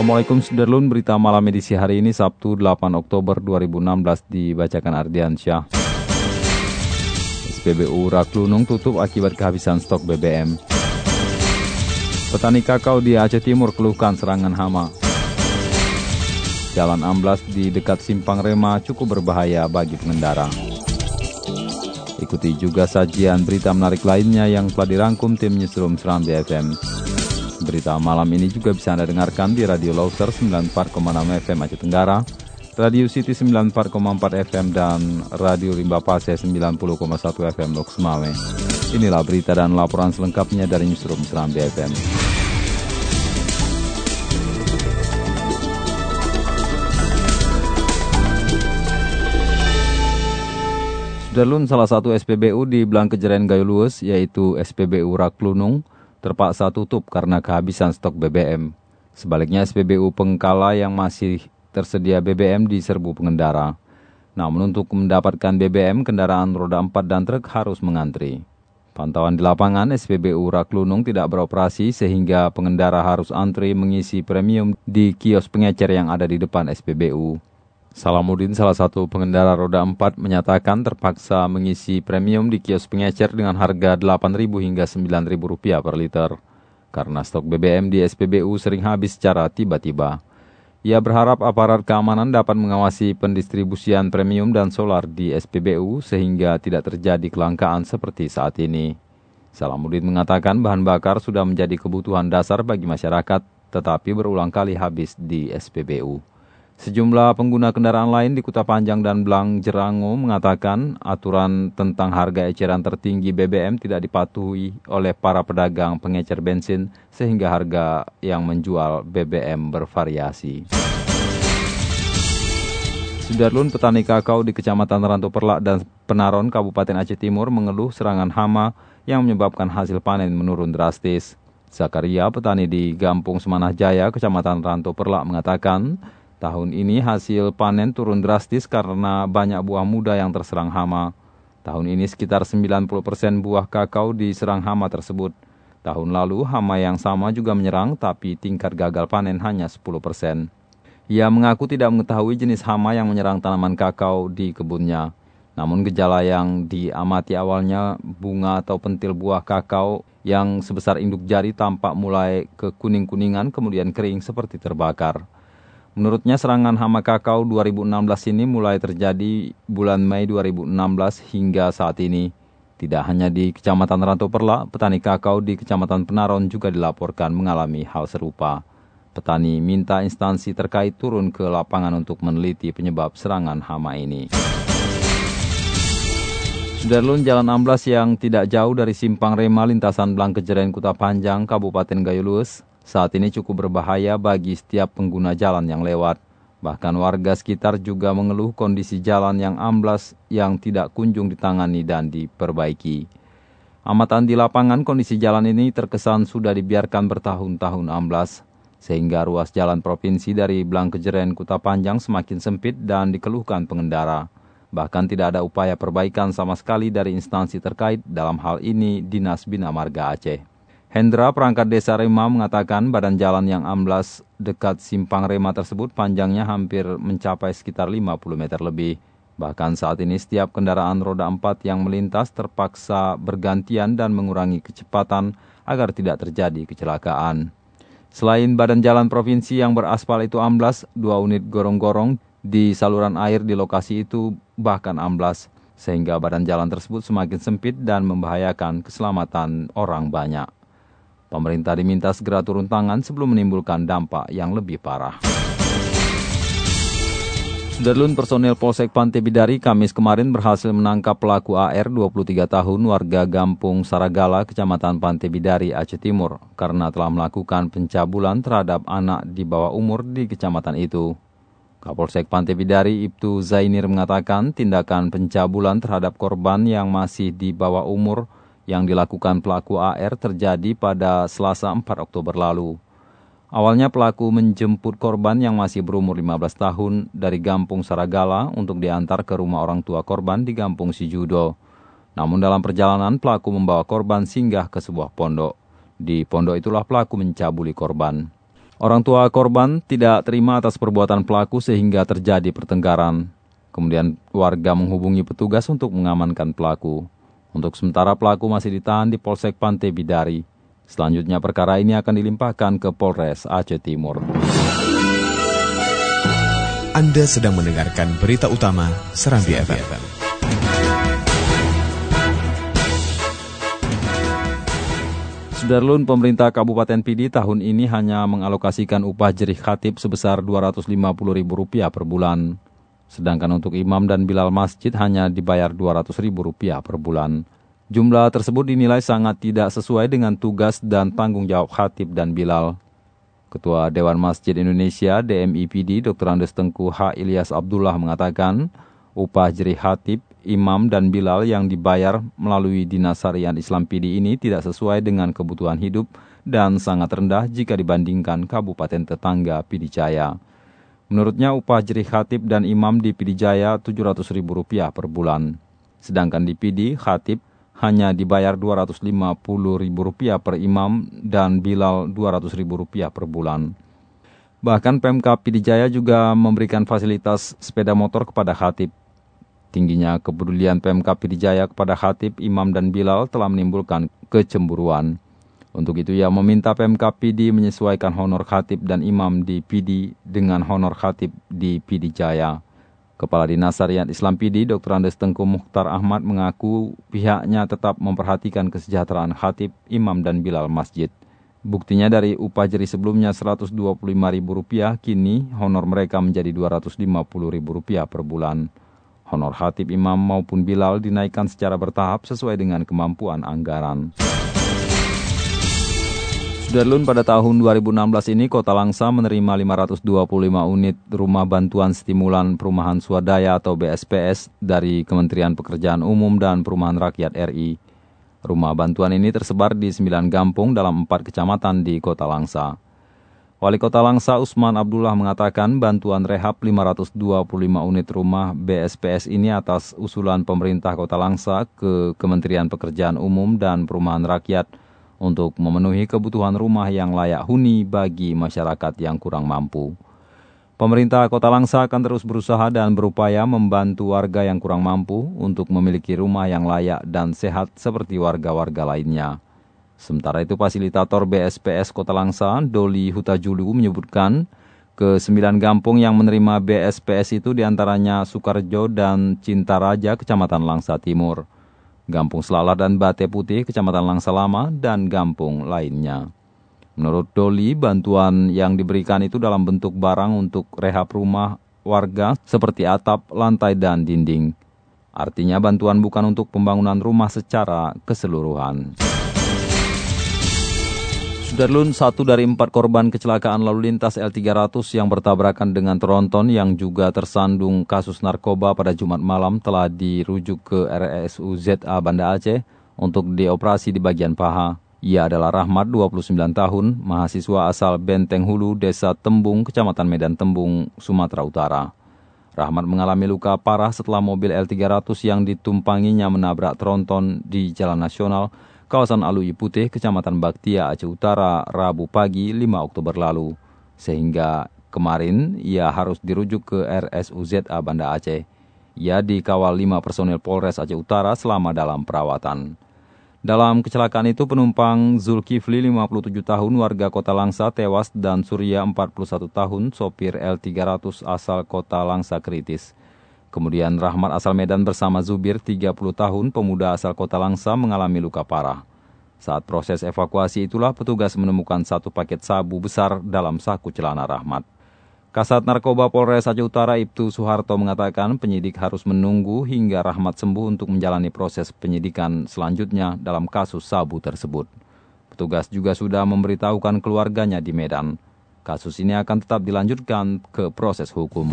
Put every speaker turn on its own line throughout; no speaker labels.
Assalamualaikum Sudarlun, berita malam edisi hari ini Sabtu 8 Oktober 2016 dibacakan Ardiansyah. SPBU Raklunung tutup akibat kehabisan stok BBM. Petani kakao di Aceh Timur keluhkan serangan hama. Jalan amblas di dekat Simpang Rema cukup berbahaya bagi pengendara. Ikuti juga sajian berita menarik lainnya yang telah dirangkum tim Newsroom Seram BFM. Berita malam ini juga bisa Anda dengarkan di Radio Loser 94,6 FM Aceh Tenggara, Radio City 94,4 FM, dan Radio Rimba Pase 90,1 FM Lok Sumawe. Inilah berita dan laporan selengkapnya dari Newsroom Seram BFM. Sudarlun salah satu SPBU di Blangkejeren Gayo Lues, yaitu SPBU Raklunung, terpaksa tutup karena kehabisan stok BBM. Sebaliknya SPBU Pengkala yang masih tersedia BBM di serbu pengendara. Namun untuk mendapatkan BBM, kendaraan roda 4 dan truk harus mengantri. Pantauan di lapangan, SPBU Raklunung tidak beroperasi sehingga pengendara harus antri mengisi premium di kios pengecer yang ada di depan SPBU. Salamuddin, salah satu pengendara roda 4, menyatakan terpaksa mengisi premium di kios pengecer dengan harga Rp8.000 hingga Rp9.000 per liter. Karena stok BBM di SPBU sering habis secara tiba-tiba. Ia berharap aparat keamanan dapat mengawasi pendistribusian premium dan solar di SPBU sehingga tidak terjadi kelangkaan seperti saat ini. Salamuddin mengatakan bahan bakar sudah menjadi kebutuhan dasar bagi masyarakat, tetapi berulang kali habis di SPBU. Sejumlah pengguna kendaraan lain di Kuta Panjang dan Blang Jerango mengatakan aturan tentang harga eceran tertinggi BBM tidak dipatuhi oleh para pedagang pengecer bensin sehingga harga yang menjual BBM bervariasi. Sudarlun petani kakao di Kecamatan Ranto Perlak dan Penaron Kabupaten Aceh Timur mengeluh serangan hama yang menyebabkan hasil panen menurun drastis. Zakaria, petani di Gampung Semanah Jaya, Kecamatan Ranto Perlak mengatakan, Tahun ini hasil panen turun drastis karena banyak buah muda yang terserang hama. Tahun ini sekitar 90% buah kakao diserang hama tersebut. Tahun lalu hama yang sama juga menyerang tapi tingkat gagal panen hanya 10%. Ia mengaku tidak mengetahui jenis hama yang menyerang tanaman kakao di kebunnya. Namun gejala yang diamati awalnya bunga atau pentil buah kakao yang sebesar induk jari tampak mulai ke kuning-kuningan kemudian kering seperti terbakar. Menurutnya serangan hama kakao 2016 ini mulai terjadi bulan Mei 2016 hingga saat ini. Tidak hanya di Kecamatan Ranto Perla, petani kakao di Kecamatan Penaron juga dilaporkan mengalami hal serupa. Petani minta instansi terkait turun ke lapangan untuk meneliti penyebab serangan hama ini. Sudarlun Jalan Amblas yang tidak jauh dari Simpang Rema lintasan Blangkejeren Kuta Panjang, Kabupaten Gayulus, saat ini cukup berbahaya bagi setiap pengguna jalan yang lewat. Bahkan warga sekitar juga mengeluh kondisi jalan yang amblas yang tidak kunjung ditangani dan diperbaiki. Amatan di lapangan kondisi jalan ini terkesan sudah dibiarkan bertahun-tahun amblas, sehingga ruas jalan provinsi dari Blangkejeren Kuta Panjang semakin sempit dan dikeluhkan pengendara. Bahkan tidak ada upaya perbaikan sama sekali dari instansi terkait dalam hal ini Dinas Bina Marga Aceh. Hendra, perangkat desa Rema, mengatakan badan jalan yang amblas dekat simpang Rema tersebut panjangnya hampir mencapai sekitar 50 meter lebih. Bahkan saat ini setiap kendaraan roda 4 yang melintas terpaksa bergantian dan mengurangi kecepatan agar tidak terjadi kecelakaan. Selain badan jalan provinsi yang beraspal itu amblas, dua unit gorong-gorong di saluran air di lokasi itu bahkan amblas, sehingga badan jalan tersebut semakin sempit dan membahayakan keselamatan orang banyak. Pemerintah diminta segera turun tangan sebelum menimbulkan dampak yang lebih parah. Sudarlun personel Polsek Pantai Bidari Kamis kemarin berhasil menangkap pelaku AR 23 tahun warga Gampung Saragala, Kecamatan Pantai Bidari, Aceh Timur karena telah melakukan pencabulan terhadap anak di bawah umur di kecamatan itu. Kapolsek Pantai Bidari Ibtu Zainir mengatakan tindakan pencabulan terhadap korban yang masih di bawah umur yang dilakukan pelaku AR terjadi pada Selasa 4 Oktober lalu. Awalnya pelaku menjemput korban yang masih berumur 15 tahun dari Gampung Saragala untuk diantar ke rumah orang tua korban di Gampung Sijudo. Namun dalam perjalanan pelaku membawa korban singgah ke sebuah pondok. Di pondok itulah pelaku mencabuli korban. Orang tua korban tidak terima atas perbuatan pelaku sehingga terjadi pertengkaran. Kemudian warga menghubungi petugas untuk mengamankan pelaku. Untuk sementara pelaku masih ditahan di Polsek Pantai Bidari. Selanjutnya perkara ini akan dilimpahkan ke Polres Aceh Timur.
Anda sedang mendengarkan berita utama Serambi FM.
Sudarlun, pemerintah Kabupaten Pidi tahun ini hanya mengalokasikan upah jerih khatib sebesar Rp250.000 per bulan. Sedangkan untuk imam dan bilal masjid hanya dibayar Rp200.000 per bulan. Jumlah tersebut dinilai sangat tidak sesuai dengan tugas dan tanggung jawab khatib dan bilal. Ketua Dewan Masjid Indonesia DMIPD Dr. Andes Tengku H. Ilyas Abdullah mengatakan, upah jerih khatib, imam, dan bilal yang dibayar melalui Dinas Harian Islam PD ini tidak sesuai dengan kebutuhan hidup dan sangat rendah jika dibandingkan kabupaten tetangga Pidijaya. Menurutnya upah jerih khatib dan imam di Pidijaya Rp700.000 per bulan. Sedangkan di PD, khatib hanya dibayar Rp250.000 per imam dan Bilal Rp200.000 per bulan. Bahkan Pemkap Pidijaya juga memberikan fasilitas sepeda motor kepada khatib. Tingginya kepedulian Pemkap Pidijaya kepada khatib, imam, dan Bilal telah menimbulkan kecemburuan. Untuk itu ia meminta Pemkap PD menyesuaikan honor khatib dan imam di PD dengan honor khatib di Pidijaya. Kepala Dinas Syariat Islam PD, Dr. Andes Tengku Mukhtar Ahmad mengaku pihaknya tetap memperhatikan kesejahteraan khatib, imam, dan bilal masjid. Buktinya dari upah jeri sebelumnya Rp125.000, kini honor mereka menjadi Rp250.000 per bulan. Honor khatib imam maupun bilal dinaikkan secara bertahap sesuai dengan kemampuan anggaran. Sudarlun pada tahun 2016 ini Kota Langsa menerima 525 unit rumah bantuan stimulan perumahan swadaya atau BSPS dari Kementerian Pekerjaan Umum dan Perumahan Rakyat RI. Rumah bantuan ini tersebar di 9 kampung dalam 4 kecamatan di Kota Langsa. Wali Kota Langsa Usman Abdullah mengatakan bantuan rehab 525 unit rumah BSPS ini atas usulan pemerintah Kota Langsa ke Kementerian Pekerjaan Umum dan Perumahan Rakyat untuk memenuhi kebutuhan rumah yang layak huni bagi masyarakat yang kurang mampu. Pemerintah Kota Langsa akan terus berusaha dan berupaya membantu warga yang kurang mampu untuk memiliki rumah yang layak dan sehat seperti warga-warga lainnya. Sementara itu, fasilitator BSPS Kota Langsa, Doli Hutajulu, menyebutkan ke sembilan kampung yang menerima BSPS itu di antaranya Sukarjo dan Cinta Raja, Kecamatan Langsa Timur. Gampung Selala dan Bate Putih, Kecamatan Langsa Lama, dan Gampung lainnya. Menurut Doli, bantuan yang diberikan itu dalam bentuk barang untuk rehab rumah warga seperti atap, lantai, dan dinding. Artinya bantuan bukan untuk pembangunan rumah secara keseluruhan. Sudarlun, satu dari empat korban kecelakaan lalu lintas L300 yang bertabrakan dengan tronton yang juga tersandung kasus narkoba pada Jumat malam telah dirujuk ke RSU ZA Banda Aceh untuk dioperasi di bagian paha. Ia adalah Rahmat, 29 tahun, mahasiswa asal Benteng Hulu, Desa Tembung, Kecamatan Medan Tembung, Sumatera Utara. Rahmat mengalami luka parah setelah mobil L300 yang ditumpanginya menabrak tronton di Jalan Nasional kawasan Alui Putih, Kecamatan Baktia, Aceh Utara, Rabu pagi 5 Oktober lalu. Sehingga kemarin ia harus dirujuk ke RSUZA Banda Aceh. Ia dikawal 5 personil Polres Aceh Utara selama dalam perawatan. Dalam kecelakaan itu penumpang Zulkifli 57 tahun warga kota Langsa tewas dan Surya 41 tahun sopir L300 asal kota Langsa kritis. Kemudian Rahmat asal Medan bersama Zubir 30 tahun pemuda asal kota Langsa mengalami luka parah. Saat proses evakuasi itulah petugas menemukan satu paket sabu besar dalam saku celana Rahmat. Kasat Narkoba Polres Aceh Utara Ibtu Soeharto mengatakan penyidik harus menunggu hingga Rahmat sembuh untuk menjalani proses penyidikan selanjutnya dalam kasus sabu tersebut. Petugas juga sudah memberitahukan keluarganya di Medan. Kasus ini akan tetap dilanjutkan ke proses hukum.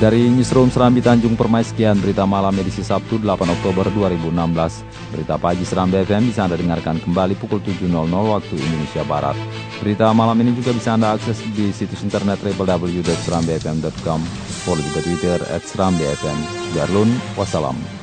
Dari Newsroom Serambi Tanjung Permai, sekian berita malam edisi Sabtu 8 Oktober 2016. Berita pagi Serambi FM bisa Anda dengarkan kembali pukul 7.00 waktu Indonesia Barat. Berita malam ini juga bisa Anda akses di situs internet www.serambifm.com. Follow juga Twitter at Serambi FM. Darlun, wassalam.